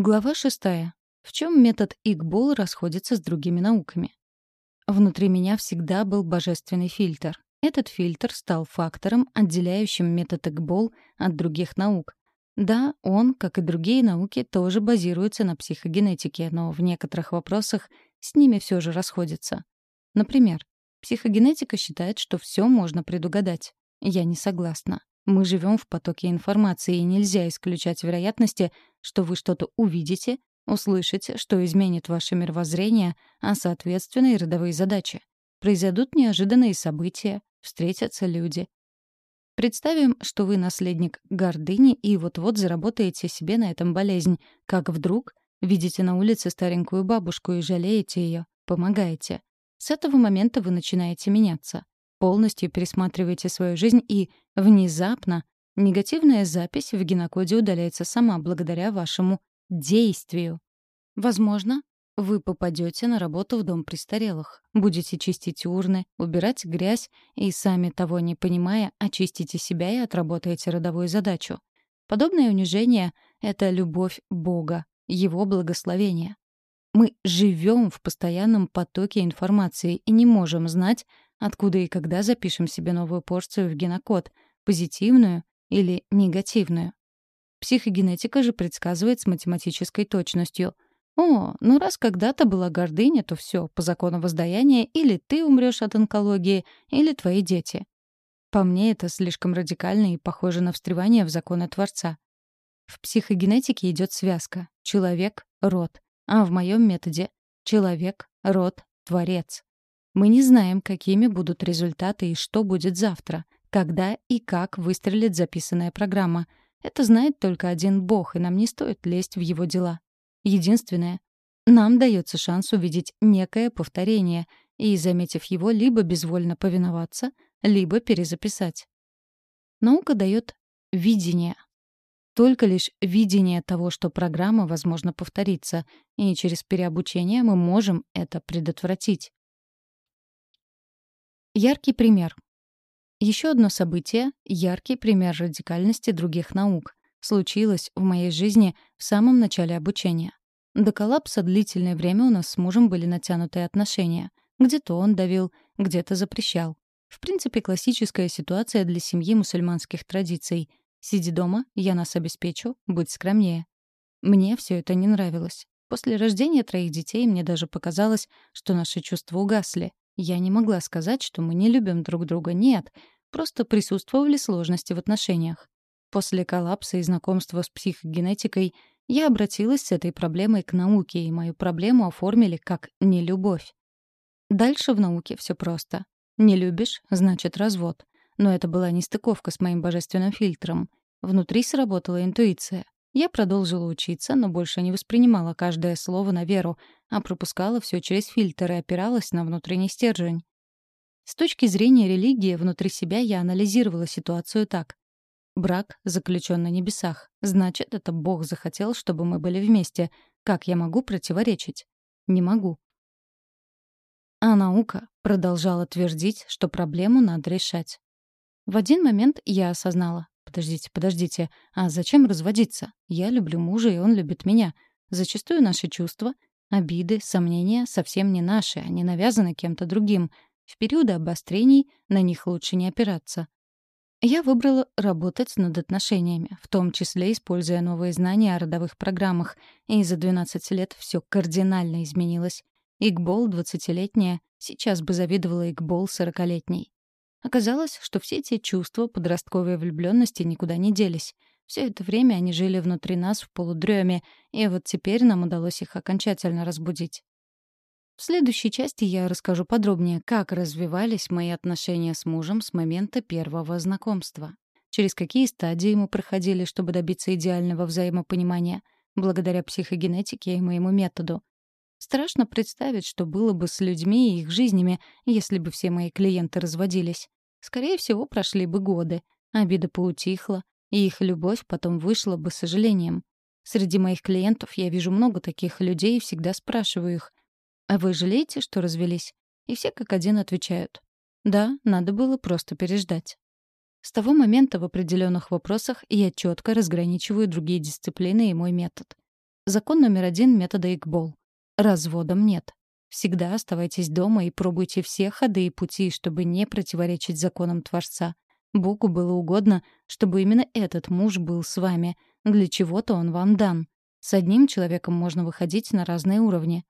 Глава шестая. В чем метод Игбол расходится с другими науками? Внутри меня всегда был божественный фильтр. Этот фильтр стал фактором, отделяющим метод Игбол от других наук. Да, он, как и другие науки, тоже базируется на психогенетике, но в некоторых вопросах с ними все же расходится. Например, психогенетика считает, что все можно предугадать. Я не согласна. Мы живем в потоке информации, и нельзя исключать вероятности, что вы что-то увидите, услышите, что изменит ваше мировоззрение, а, соответственно, и родовые задачи. Произойдут неожиданные события, встретятся люди. Представим, что вы наследник гордыни и вот-вот заработаете себе на этом болезнь, как вдруг видите на улице старенькую бабушку и жалеете ее, помогаете. С этого момента вы начинаете меняться полностью пересматриваете свою жизнь и внезапно негативная запись в генокоде удаляется сама благодаря вашему действию. Возможно, вы попадете на работу в дом престарелых, будете чистить урны, убирать грязь и, сами того не понимая, очистите себя и отработаете родовую задачу. Подобное унижение — это любовь Бога, Его благословение. Мы живем в постоянном потоке информации и не можем знать, Откуда и когда запишем себе новую порцию в генокод, позитивную или негативную? Психогенетика же предсказывает с математической точностью. О, ну раз когда-то была гордыня, то все, по закону воздаяния, или ты умрешь от онкологии, или твои дети. По мне, это слишком радикально и похоже на встревание в законы Творца. В психогенетике идет связка «человек — род», а в моем методе «человек — род — творец». Мы не знаем, какими будут результаты и что будет завтра, когда и как выстрелит записанная программа. Это знает только один Бог, и нам не стоит лезть в его дела. Единственное, нам дается шанс увидеть некое повторение и, заметив его, либо безвольно повиноваться, либо перезаписать. Наука дает видение. Только лишь видение того, что программа, возможно, повторится, и через переобучение мы можем это предотвратить. Яркий пример. Еще одно событие — яркий пример радикальности других наук — случилось в моей жизни в самом начале обучения. До коллапса длительное время у нас с мужем были натянутые отношения. Где-то он давил, где-то запрещал. В принципе, классическая ситуация для семьи мусульманских традиций. Сиди дома, я нас обеспечу, будь скромнее. Мне все это не нравилось. После рождения троих детей мне даже показалось, что наши чувства угасли. Я не могла сказать, что мы не любим друг друга, нет. Просто присутствовали сложности в отношениях. После коллапса и знакомства с психогенетикой я обратилась с этой проблемой к науке, и мою проблему оформили как нелюбовь. Дальше в науке все просто. Не любишь — значит развод. Но это была нестыковка с моим божественным фильтром. Внутри сработала интуиция. Я продолжила учиться, но больше не воспринимала каждое слово на веру, а пропускала все через фильтр и опиралась на внутренний стержень. С точки зрения религии внутри себя я анализировала ситуацию так. Брак заключен на небесах. Значит, это Бог захотел, чтобы мы были вместе. Как я могу противоречить? Не могу. А наука продолжала твердить, что проблему надо решать. В один момент я осознала. Подождите, подождите, а зачем разводиться? Я люблю мужа, и он любит меня. Зачастую наши чувства, обиды, сомнения совсем не наши, они навязаны кем-то другим. В периоды обострений на них лучше не опираться. Я выбрала работать над отношениями, в том числе используя новые знания о родовых программах, и за 12 лет все кардинально изменилось. Игбол, 20-летняя, сейчас бы завидовала Игбол, 40-летней. Оказалось, что все эти чувства подростковой влюбленности никуда не делись. Все это время они жили внутри нас в полудреме, и вот теперь нам удалось их окончательно разбудить. В следующей части я расскажу подробнее, как развивались мои отношения с мужем с момента первого знакомства. Через какие стадии мы проходили, чтобы добиться идеального взаимопонимания, благодаря психогенетике и моему методу. Страшно представить, что было бы с людьми и их жизнями, если бы все мои клиенты разводились. Скорее всего, прошли бы годы, обида поутихла, и их любовь потом вышла бы с сожалением. Среди моих клиентов я вижу много таких людей и всегда спрашиваю их, «А вы жалеете, что развелись?» И все как один отвечают, «Да, надо было просто переждать». С того момента в определенных вопросах я четко разграничиваю другие дисциплины и мой метод. Закон номер один метода Игбол. Разводом нет. Всегда оставайтесь дома и пробуйте все ходы и пути, чтобы не противоречить законам Творца. Богу было угодно, чтобы именно этот муж был с вами. Для чего-то он вам дан. С одним человеком можно выходить на разные уровни.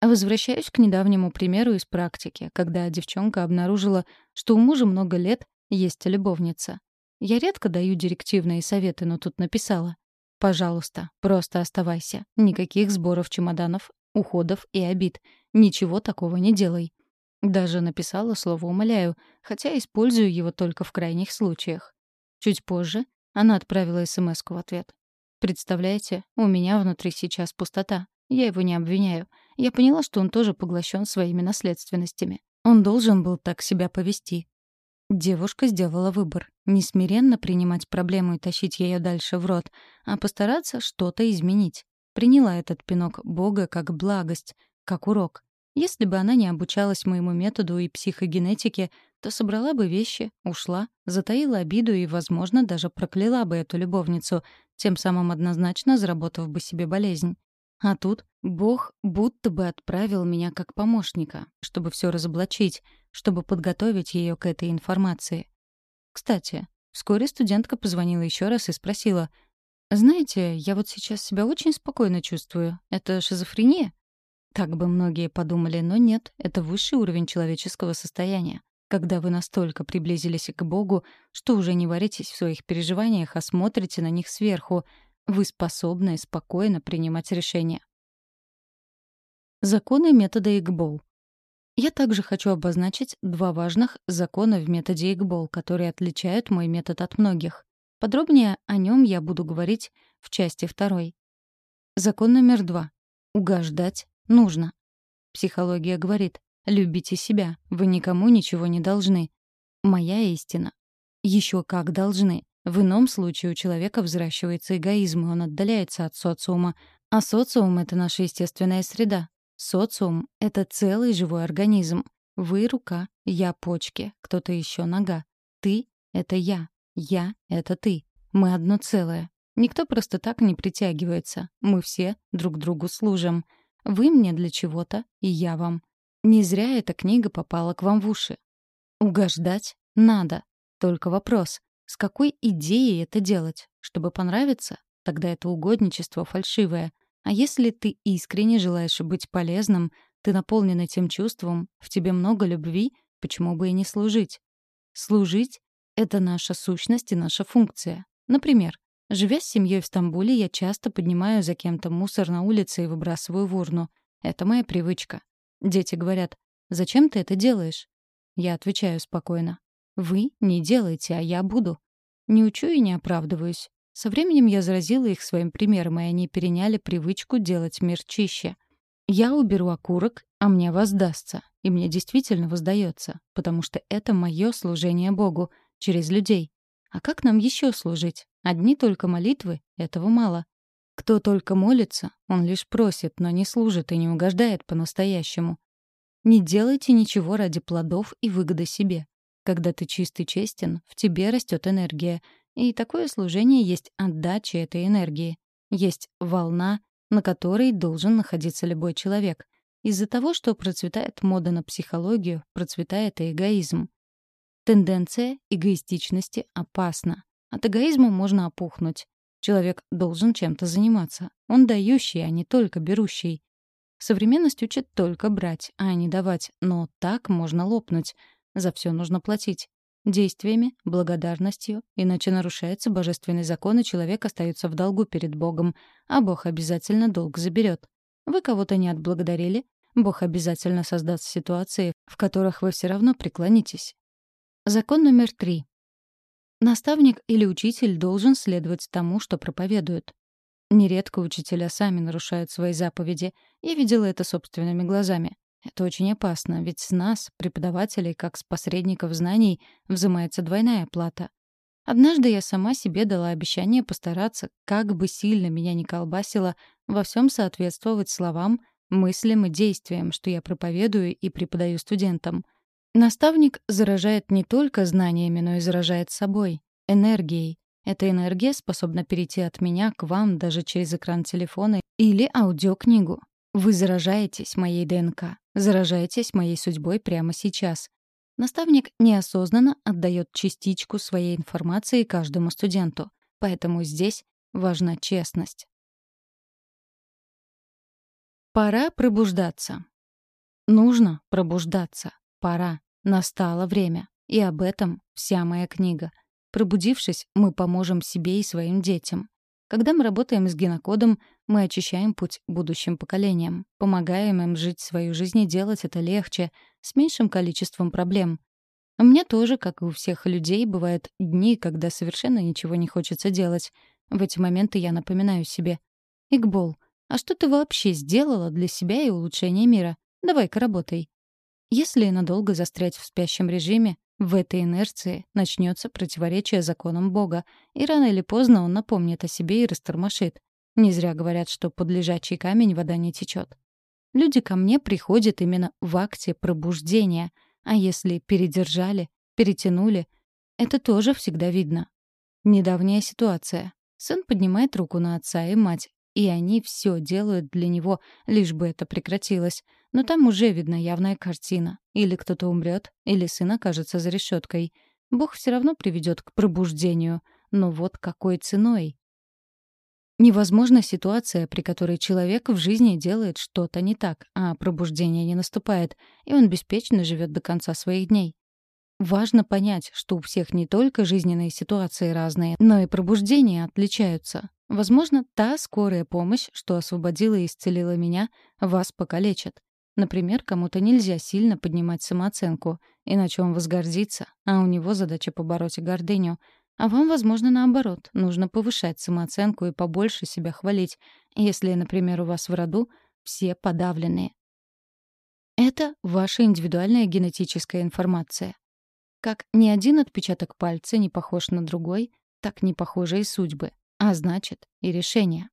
Возвращаюсь к недавнему примеру из практики, когда девчонка обнаружила, что у мужа много лет есть любовница. Я редко даю директивные советы, но тут написала. «Пожалуйста, просто оставайся. Никаких сборов чемоданов, уходов и обид. Ничего такого не делай». Даже написала слово «умоляю», хотя использую его только в крайних случаях. Чуть позже она отправила смс в ответ. «Представляете, у меня внутри сейчас пустота. Я его не обвиняю. Я поняла, что он тоже поглощен своими наследственностями. Он должен был так себя повести. Девушка сделала выбор. Не смиренно принимать проблему и тащить ее дальше в рот, а постараться что-то изменить. Приняла этот пинок Бога как благость, как урок. Если бы она не обучалась моему методу и психогенетике, то собрала бы вещи, ушла, затаила обиду и, возможно, даже прокляла бы эту любовницу, тем самым однозначно заработав бы себе болезнь. А тут Бог будто бы отправил меня как помощника, чтобы все разоблачить, чтобы подготовить ее к этой информации. Кстати, вскоре студентка позвонила еще раз и спросила, «Знаете, я вот сейчас себя очень спокойно чувствую. Это шизофрения?» Так бы многие подумали, но нет, это высший уровень человеческого состояния. Когда вы настолько приблизились к Богу, что уже не варитесь в своих переживаниях, а смотрите на них сверху — вы способны спокойно принимать решения. Законы метода Игбол. Я также хочу обозначить два важных закона в методе Игбол, которые отличают мой метод от многих. Подробнее о нем я буду говорить в части второй. Закон номер два. Угождать нужно. Психология говорит, любите себя, вы никому ничего не должны. Моя истина. Еще как должны. В ином случае у человека взращивается эгоизм, и он отдаляется от социума. А социум — это наша естественная среда. Социум — это целый живой организм. Вы — рука, я — почки, кто-то еще — нога. Ты — это я, я — это ты. Мы одно целое. Никто просто так не притягивается. Мы все друг другу служим. Вы мне для чего-то, и я вам. Не зря эта книга попала к вам в уши. Угождать надо. Только вопрос, с какой идеей это делать? Чтобы понравиться? Тогда это угодничество фальшивое. А если ты искренне желаешь быть полезным, ты наполнен этим чувством, в тебе много любви, почему бы и не служить? Служить — это наша сущность и наша функция. Например, живя с семьей в Стамбуле, я часто поднимаю за кем-то мусор на улице и выбрасываю в урну. Это моя привычка. Дети говорят, «Зачем ты это делаешь?» Я отвечаю спокойно. Вы не делаете, а я буду. Не учу и не оправдываюсь. Со временем я заразила их своим примером, и они переняли привычку делать мир чище. Я уберу окурок, а мне воздастся. И мне действительно воздается, потому что это мое служение Богу через людей. А как нам еще служить? Одни только молитвы — этого мало. Кто только молится, он лишь просит, но не служит и не угождает по-настоящему. Не делайте ничего ради плодов и выгоды себе. Когда ты чист и честен, в тебе растет энергия. И такое служение есть отдача этой энергии. Есть волна, на которой должен находиться любой человек. Из-за того, что процветает мода на психологию, процветает и эгоизм. Тенденция эгоистичности опасна. От эгоизма можно опухнуть. Человек должен чем-то заниматься. Он дающий, а не только берущий. Современность учит только брать, а не давать, но так можно лопнуть — за все нужно платить. Действиями, благодарностью, иначе нарушается божественный закон, и человек остается в долгу перед Богом, а Бог обязательно долг заберет. Вы кого-то не отблагодарили, Бог обязательно создаст ситуации, в которых вы все равно преклонитесь. Закон номер три. Наставник или учитель должен следовать тому, что проповедует. Нередко учителя сами нарушают свои заповеди. Я видела это собственными глазами. Это очень опасно, ведь с нас, преподавателей, как с посредников знаний, взимается двойная плата. Однажды я сама себе дала обещание постараться, как бы сильно меня ни колбасило, во всем соответствовать словам, мыслям и действиям, что я проповедую и преподаю студентам. Наставник заражает не только знаниями, но и заражает собой, энергией. Эта энергия способна перейти от меня к вам даже через экран телефона или аудиокнигу. Вы заражаетесь моей ДНК, заражаетесь моей судьбой прямо сейчас. Наставник неосознанно отдает частичку своей информации каждому студенту, поэтому здесь важна честность. Пора пробуждаться. Нужно пробуждаться. Пора. Настало время. И об этом вся моя книга. Пробудившись, мы поможем себе и своим детям. Когда мы работаем с генокодом, мы очищаем путь будущим поколениям, помогаем им жить свою жизнь и делать это легче, с меньшим количеством проблем. У меня тоже, как и у всех людей, бывают дни, когда совершенно ничего не хочется делать. В эти моменты я напоминаю себе. «Игбол, а что ты вообще сделала для себя и улучшения мира? Давай-ка работай». Если надолго застрять в спящем режиме, в этой инерции начнется противоречие законам Бога, и рано или поздно он напомнит о себе и растормошит. Не зря говорят, что под лежачий камень вода не течет. Люди ко мне приходят именно в акте пробуждения, а если передержали, перетянули, это тоже всегда видно. Недавняя ситуация. Сын поднимает руку на отца и мать, и они все делают для него, лишь бы это прекратилось. Но там уже видна явная картина. Или кто-то умрет, или сын окажется за решеткой. Бог все равно приведет к пробуждению. Но вот какой ценой? Невозможна ситуация, при которой человек в жизни делает что-то не так, а пробуждение не наступает, и он беспечно живет до конца своих дней. Важно понять, что у всех не только жизненные ситуации разные, но и пробуждения отличаются. Возможно, та скорая помощь, что освободила и исцелила меня, вас покалечит. Например, кому-то нельзя сильно поднимать самооценку, иначе он возгордится, а у него задача побороть гордыню. А вам, возможно, наоборот, нужно повышать самооценку и побольше себя хвалить, если, например, у вас в роду все подавленные. Это ваша индивидуальная генетическая информация. Как ни один отпечаток пальца не похож на другой, так не похожи и судьбы, а значит, и решения.